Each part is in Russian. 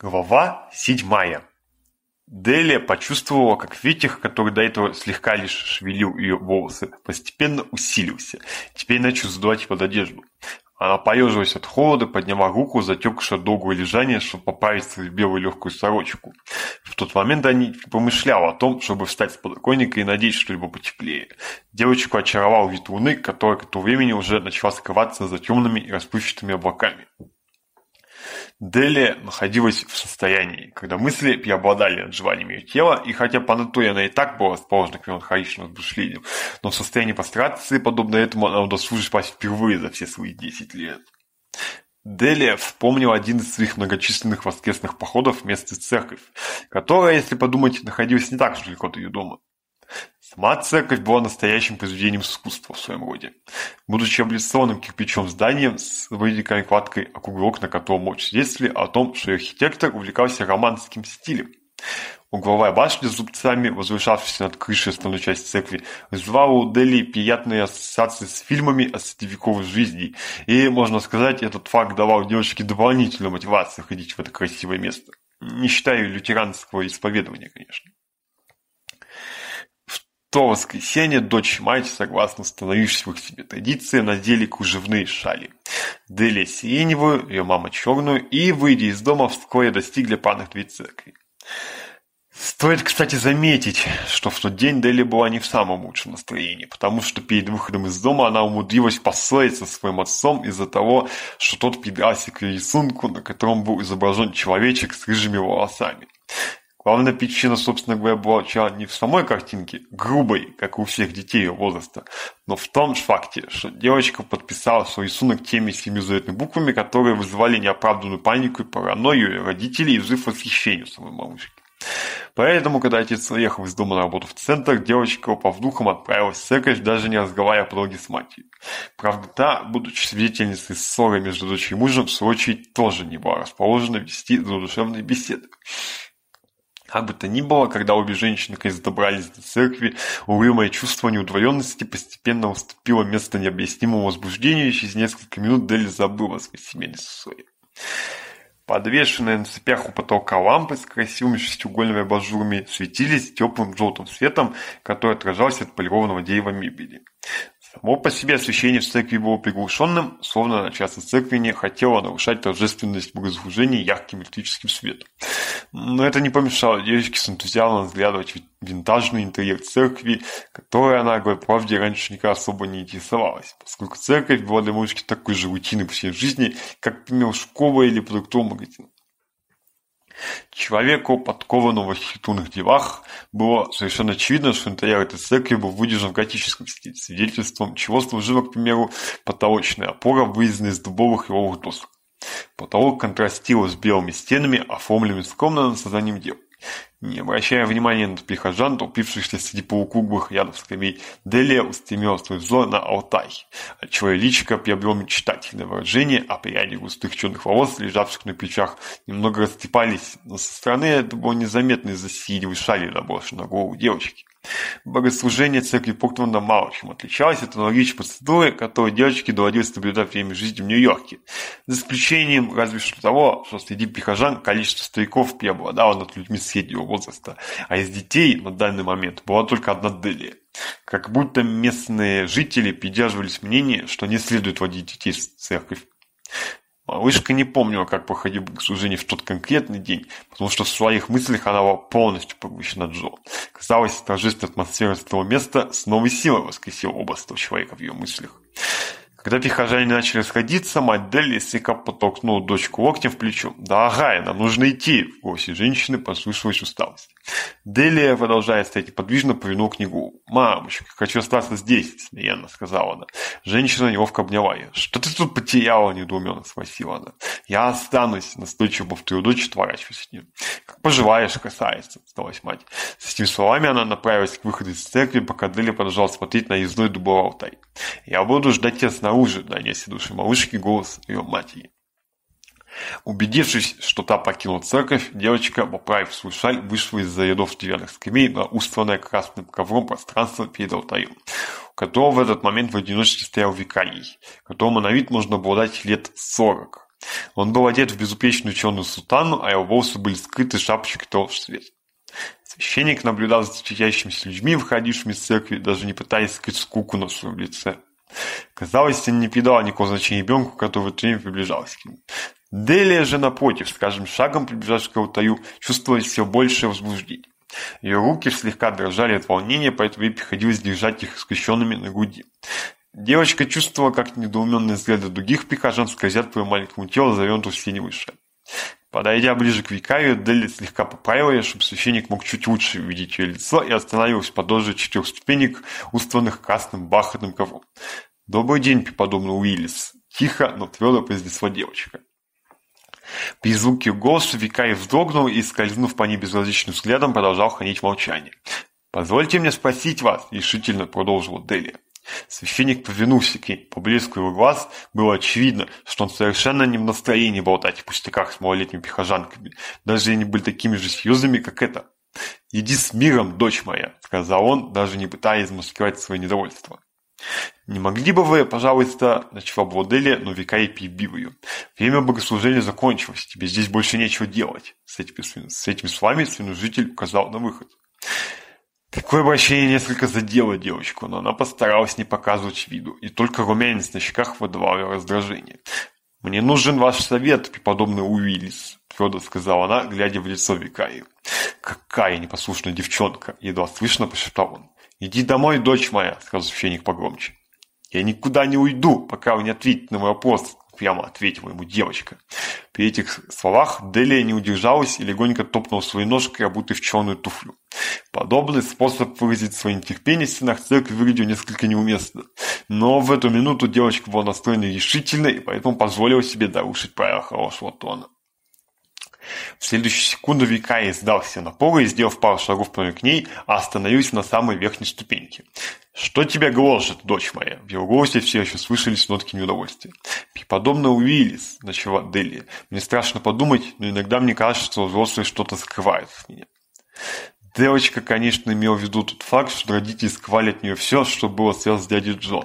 Глава седьмая. Делия почувствовала, как ветер, который до этого слегка лишь шевелил ее волосы, постепенно усилился. Теперь начал задувать под одежду. Она поежилась от холода, подняла руку, затекшая долгое лежание, чтобы поправить свою белую легкую сорочку. В тот момент они помышляла о том, чтобы встать с подоконника и надеть что-либо потеплее. Девочку очаровал вид луны, которая к тому времени уже начала скрываться за темными и расплывчатыми облаками. Дели находилась в состоянии, когда мысли преобладали над желаниями ее тела, и хотя по натуре она и так была расположена к меланхоличному размышлениям, но в состоянии пострации, подобно этому, она удосужилась спать впервые за все свои десять лет. Делия вспомнил один из своих многочисленных воскресных походов в местную церковь, которая, если подумать, находилась не так уж далеко от ее дома. Сама как была настоящим произведением искусства в своем роде. Будучи облицованным кирпичом зданием с выделенной кладкой округлок, на котором мочь свидетели о том, что архитектор увлекался романским стилем. Угловая башня с зубцами, возвышавшаяся над крышей основной части церкви, вызывала у Дели приятные ассоциации с фильмами о средневековой жизни, и, можно сказать, этот факт давал девочке дополнительную мотивацию ходить в это красивое место. Не считая лютеранского исповедования, конечно то воскресенье дочь мать, согласно становившихся становивших себе традиции, надели кружевные шали. Дели синевую, ее мама черную, и, выйдя из дома, вскоре достигли парных дверь церкви. Стоит, кстати, заметить, что в тот день Дели была не в самом лучшем настроении, потому что перед выходом из дома она умудрилась поссориться со своим отцом из-за того, что тот придрался к рисунку, на котором был изображен человечек с рыжими волосами. Главная причина, собственно говоря, была вчера не в самой картинке, грубой, как у всех детей ее возраста, но в том факте, что девочка подписала свой рисунок теми семизуетными буквами, которые вызывали неоправданную панику и паранойю родителей и взрыв восхищения самой малышки. Поэтому, когда отец уехал из дома на работу в центр, девочка по духам отправилась в церковь, даже не разговаривая по дороге с матерью. Правда, та, будучи свидетельницей ссоры между дочерью и мужем, в свою очередь тоже не была расположена вести задушевные беседы. Как бы то ни было, когда обе женщины добрались до церкви, угрюмое чувство неудвоенности постепенно уступило место необъяснимому возбуждению, и через несколько минут Дели забыла о своей семейной ссоре. Подвешенные на цепях у потолка лампы с красивыми шестиугольными абажурами светились теплым желтым светом, который отражался от полированного дерева мебели. Само по себе освящение в церкви было приглушенным, словно начальство церкви не хотело нарушать торжественность богослужений ярким электрическим светом. Но это не помешало девочке с энтузиазмом взглядывать винтажный интерьер церкви, которой она, говоря правде, раньше никак особо не интересовалась, поскольку церковь была для мальчики такой же рутиной по всей жизни, как, например, школа или продуктовый магазин. Человеку, подкованному в архитектурных делах, было совершенно очевидно, что интерьер этой церкви был выдержан в готическом стиле, свидетельством чего служила, к примеру, потолочная опора, вырезанная из дубовых и ловых досок. Потолок контрастировал с белыми стенами, оформленными скромным созданием дел не обращая внимания на прихожан, толпившихся среди полукруглых рядов скамей, Делия устремила свой взор на Алтай, отчего личико приобрел мечтательное выражение, а пряди густых черных волос, лежавших на плечах, немного растепались. но со стороны это было незаметно из-за сирии шали, наброшенной на голову девочки. Богослужение церкви Портленда мало чем отличалось от аналогичной процедуры, которую девочке доводилось наблюдать время жизни в Нью-Йорке, за исключением разве что того, что среди прихожан количество стариков преобладало над людьми среднего возраста, а из детей на данный момент была только одна Делия. Как будто местные жители придерживались мнения, что не следует водить детей в церковь. Малышка не помнила, как походил к богослужение в тот конкретный день, потому что в своих мыслях она была полностью поглощена Джо. Казалось, торжественная атмосфера этого места с новой силой воскресила оба этого человека в ее мыслях. Когда прихожане начали расходиться, мать Делли слегка подтолкнула дочку локтем в плечо. «Дорогая, нам нужно идти!» В голосе женщины послышалась усталость. Делия, продолжает стоять подвижно, повернула к нему. «Мамочка, хочу остаться здесь!» – смеянно сказала она. Женщина неловко обняла ее. «Что ты тут потеряла?» – недоуменно спросила она я останусь настойчиво в твою дочь отворачиваюсь с ним. Как поживаешь, касается, осталась мать. С этими словами она направилась к выходу из церкви, пока Дели продолжал смотреть на ездной дубовый алтай. Я буду ждать тебя снаружи, донесся души малышки голос ее матери. Убедившись, что та покинула церковь, девочка, поправив свою шаль, вышла из-за рядов деревянных скамей на устланное красным ковром пространство перед алтарем, у которого в этот момент в одиночестве стоял викарий, которому на вид можно было дать лет сорок. Он был одет в безупречную черную сутану, а его волосы были скрыты шапочкой того же цвета. Священник наблюдал за встречающимися людьми, выходившими из церкви, даже не пытаясь скрыть скуку на своем лице. Казалось, он не придал никакого значения ребенку, который время приближался к нему. Делия же, напротив, с каждым шагом приближавшись к алтарю, чувствовала все большее возбуждение. Ее руки слегка дрожали от волнения, поэтому ей приходилось держать их скрещенными на груди. Девочка чувствовала, как недоуменные взгляды других прихожан скользят по ее маленькому телу, завернутому в синевыше. Подойдя ближе к Викарию, Делли слегка поправила ее, чтобы священник мог чуть лучше видеть ее лицо и остановилась подольше четырех ступенек, устланных красным бархатным ковром. «Добрый день, преподобный Уиллис!» – тихо, но твердо произнесла девочка. При звуке голоса Викарий вздрогнул и, скользнув по ней безразличным взглядом, продолжал хранить молчание. «Позвольте мне спросить вас», – решительно продолжила Делия. Священник повернулся к ней. По блеску его глаз было очевидно, что он совершенно не в настроении болтать о пустяках с малолетними пихожанками. Даже они были такими же серьезными, как это. «Иди с миром, дочь моя», — сказал он, даже не пытаясь маскировать свое недовольство. «Не могли бы вы, пожалуйста...» — начала Блоделия, но Викай перебил ее. «Время богослужения закончилось, тебе здесь больше нечего делать». С этими, с этими словами свиножитель указал на выход. Такое обращение несколько задело девочку, но она постаралась не показывать виду, и только румянец на щеках выдавал ее раздражение. «Мне нужен ваш совет, преподобный Уиллис», — твердо сказала она, глядя в лицо викарию. «Какая непослушная девчонка!» — едва слышно прошептал он. «Иди домой, дочь моя!» — сказал священник погромче. «Я никуда не уйду, пока вы не ответите на мой вопрос», прямо ответила ему девочка. При этих словах Делия не удержалась и легонько топнула своей ножкой, обутой в черную туфлю. Подобный способ выразить свое нетерпение в стенах церкви выглядел несколько неуместно. Но в эту минуту девочка была настроена решительной, и поэтому позволила себе нарушить правила хорошего тона. В следующую секунду века я сдался на пол и, сделав пару шагов прямо к ней, остановился на самой верхней ступеньке. «Что тебя гложет, дочь моя?» В его голосе все еще слышались нотки неудовольствия. «Преподобно Уиллис», — начала Делия. «Мне страшно подумать, но иногда мне кажется, что взрослые что-то скрывают от меня». Девочка, конечно, имела в виду тот факт, что родители скрывали от нее все, что было связано с дядей Джо.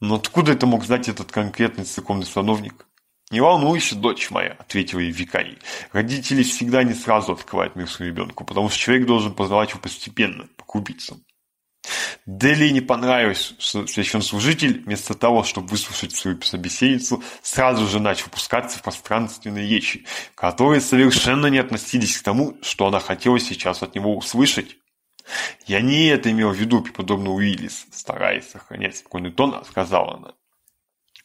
Но откуда это мог знать этот конкретный церковный сановник? Не волнуйся, – дочь моя, – ответила ей викарий. Родители всегда не сразу открывают мир своему ребенку, потому что человек должен познавать его постепенно, по кубицам. Дели не понравилось, что священнослужитель, вместо того, чтобы выслушать свою собеседницу, сразу же начал пускаться в пространственные речи, которые совершенно не относились к тому, что она хотела сейчас от него услышать. «Я не это имел в виду, преподобный Уиллис», стараясь сохранять спокойный тон, сказала она.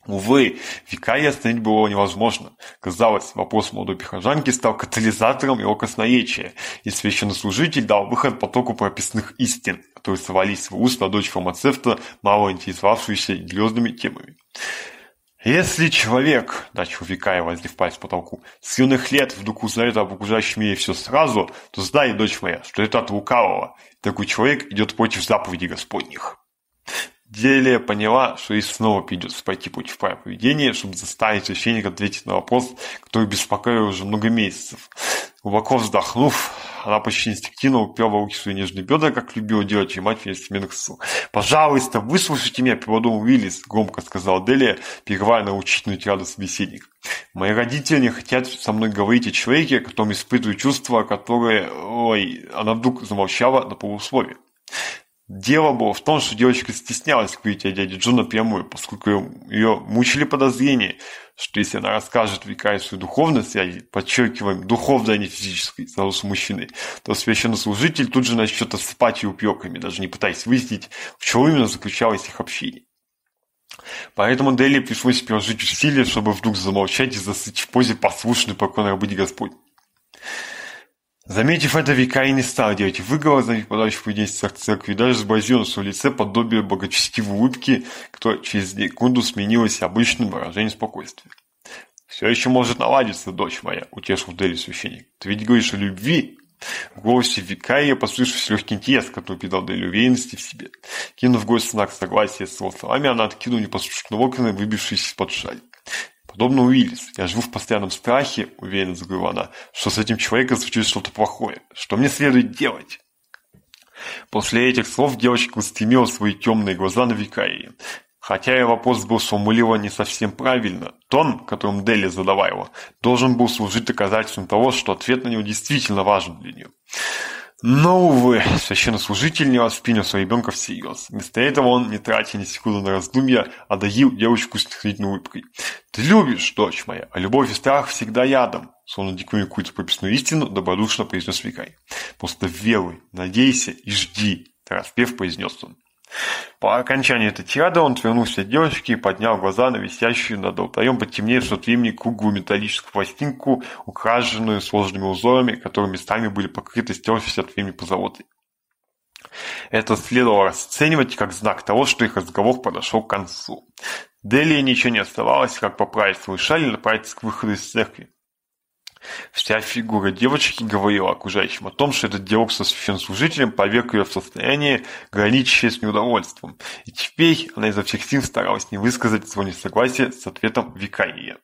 Увы, века Викария остановить было невозможно. Казалось, вопрос молодой прихожанки стал катализатором его косноечия, и священнослужитель дал выход потоку прописных истин, которые совались в уст на дочь фармацевта, мало интересовавшуюся грезными темами. Если человек, начал Викарий, воздев палец по потолку, с юных лет вдруг узнает об окружающем мире все сразу, то знай, дочь моя, что это от лукавого. Такой человек идет против заповедей Господних деле поняла, что ей снова придется пойти по правил поведения, чтобы заставить священника ответить на вопрос, который беспокоил уже много месяцев. Глубоко вздохнув, она почти инстинктивно уперла руки свои нежные бедра, как любила делать ее мать вместе семейных сил. «Пожалуйста, выслушайте меня, переводом Уиллис», — громко сказал Делия, перерывая на учительную тираду собеседника. «Мои родители не хотят со мной говорить о человеке, о котором испытываю чувства, которые...» Ой, она вдруг замолчала на полусловие. Дело было в том, что девочка стеснялась курить от а дяди Джо напрямую, поскольку ее мучили подозрения, что если она расскажет викарию свою духовность, я подчеркиваем, духовной, а не физической, сразу с мужчиной, то священнослужитель тут же начнет осыпать ее упеками, даже не пытаясь выяснить, в чем именно заключалось их общение. Поэтому Дели пришлось приложить усилия, чтобы вдруг замолчать и застыть в позе послушной покорной быть Господь. Заметив это, викарий не стал делать выговор, за них подальше в подействие церкви, даже сбросил с лице подобие богочестивой улыбки, которая через секунду сменилась обычным выражением спокойствия. «Все еще может наладиться, дочь моя», — утешил Дели священник. «Ты ведь говоришь о любви, в голосе викария послышался легкий интерес, который придал Дели уверенности в себе. Кинув гость знак согласия с его словами, она откинула непослушно локоны, выбившись из-под шаль. Подобно Уиллис, я живу в постоянном страхе, уверенно заговорила она, что с этим человеком случилось что-то плохое. Что мне следует делать? После этих слов девочка устремила свои темные глаза на викарии. Хотя и вопрос был сформулирован не совсем правильно, тон, которым Дели задавала, должен был служить доказательством того, что ответ на него действительно важен для нее. Новые священнослужитель воспринял своей ребенка всерьез. Вместо этого он, не тратя ни секунды на раздумья, одарил девочку снисходительной улыбкой. «Ты любишь, дочь моя, а любовь и страх всегда ядом», словно диктуя какую-то прописную истину, добродушно произнес Викай. «Просто веруй, надейся и жди», – распев произнес он. По окончании этой тирады он отвернулся от девочки и поднял глаза на висящую над алтарем потемневшую от времени круглую металлическую пластинку, украшенную сложными узорами, которые местами были покрыты стершейся от времени позолотой. Это следовало расценивать как знак того, что их разговор подошел к концу. Делии ничего не оставалось, как поправить свой шаль и направиться к выходу из церкви. Вся фигура девочки говорила окружающим о том, что этот диалог со священнослужителем поверг ее в состояние, граничащее с неудовольством. И теперь она изо всех сил старалась не высказать свое несогласие с ответом викария.